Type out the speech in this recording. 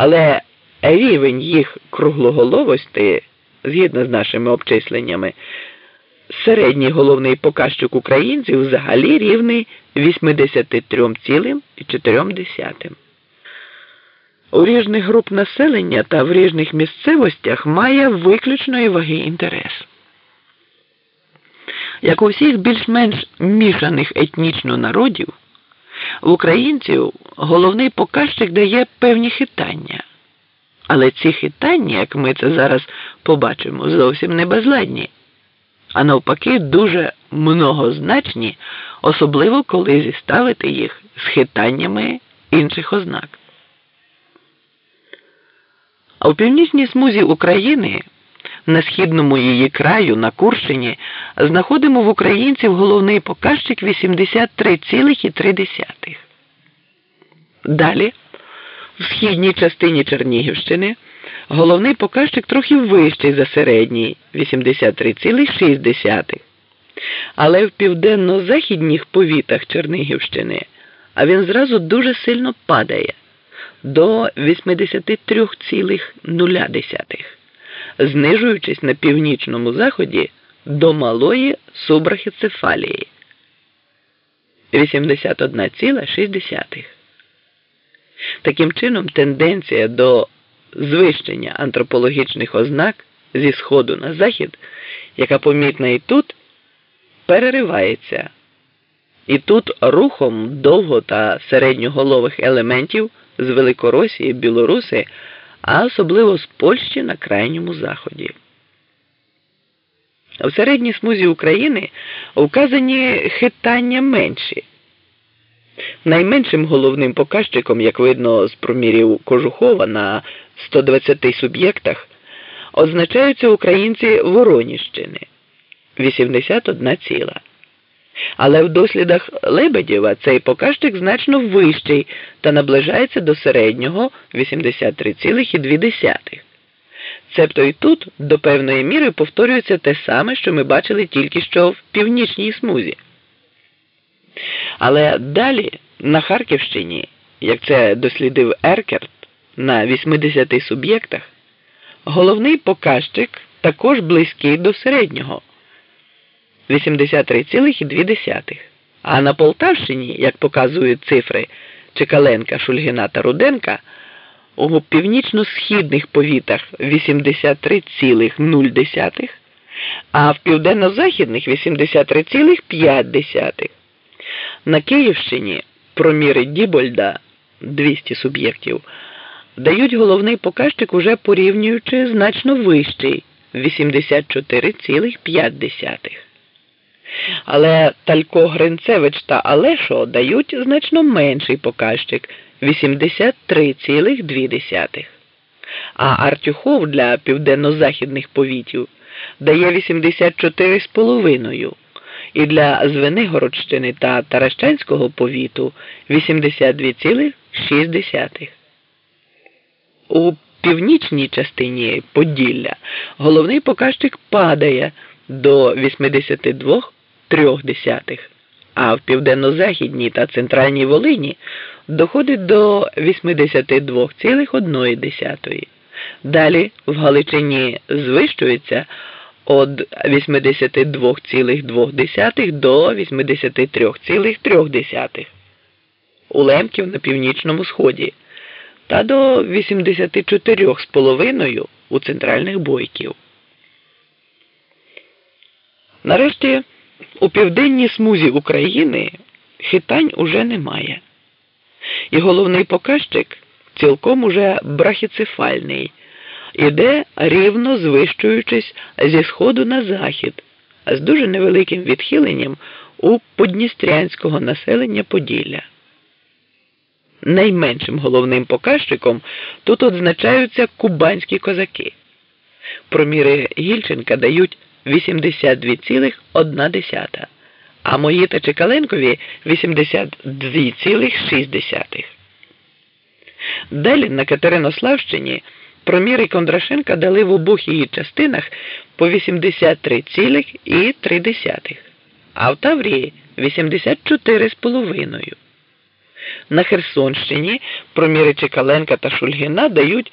Але рівень їх круглоголовості, згідно з нашими обчисленнями, середній головний показчик українців взагалі рівний 83,4. У різних груп населення та в різних місцевостях має виключної ваги інтерес. Як у всіх більш-менш мішаних етнічно народів, в українців головний показчик дає певні хитання. Але ці хитання, як ми це зараз побачимо, зовсім не безладні, а навпаки, дуже многозначні, особливо коли зіставити їх з хитаннями інших ознак. А в північній смузі України, на східному її краю, на Курщині, знаходимо в українців головний показчик 83,3. Далі, в східній частині Чернігівщини, головний показчик трохи вищий за середній 83,6. Але в південно-західніх повітах Чернігівщини, а він зразу дуже сильно падає до 83,0, знижуючись на північному заході до малої субрахіцефалії 81,6. Таким чином, тенденція до звищення антропологічних ознак зі сходу на захід, яка помітна і тут, переривається. І тут рухом довго та середньоголових елементів з Великоросії, Білоруси, а особливо з Польщі на крайньому заході. В середній смузі України вказані хитання менші. Найменшим головним показчиком, як видно з промірів Кожухова на 120 суб'єктах, означаються українці Вороніщини 81 ціла. Але в дослідах Лебедєва цей показчик значно вищий та наближається до середнього 83,2. Цебто і тут до певної міри повторюється те саме, що ми бачили тільки що в північній смузі. Але далі на Харківщині, як це дослідив Еркерт, на 80 суб'єктах, головний показчик також близький до середнього 83,2. А на Полтавщині, як показують цифри Чекаленка, Шульгіна та Руденка, у північно-східних повітах 83,0, а в південно-західних 83,5. На Київщині проміри Дібольда 200 суб'єктів дають головний показчик уже порівнюючи значно вищий 84,5. Але Талько Гринцевич та Алешо дають значно менший показчик 83,2. А Артюхов для південно-західних повітів дає 84,5 і для Звенигородщини та Таращанського повіту 82,6. У північній частині Поділля головний показчик падає до 82,3, а в південно-західній та центральній Волині доходить до 82,1. Далі в Галичині звищується від 82,2 до 83,3 у Лемків на північному сході та до 84,5 у центральних бойків. Нарешті у південній смузі України хитань уже немає. І головний показчик цілком уже брахіцефальний іде рівно звищуючись зі сходу на захід, з дуже невеликим відхиленням у подністрянського населення Поділля. Найменшим головним показчиком тут означаються кубанські козаки. Проміри Гільченка дають 82,1, а мої та Чекаленкові 82,6. Далі на Катеринославщині Проміри Кондрашенка дали в обох її частинах по 83,3, а в Таврії 84,5. На Херсонщині проміри Чекаленка та Шульгіна дають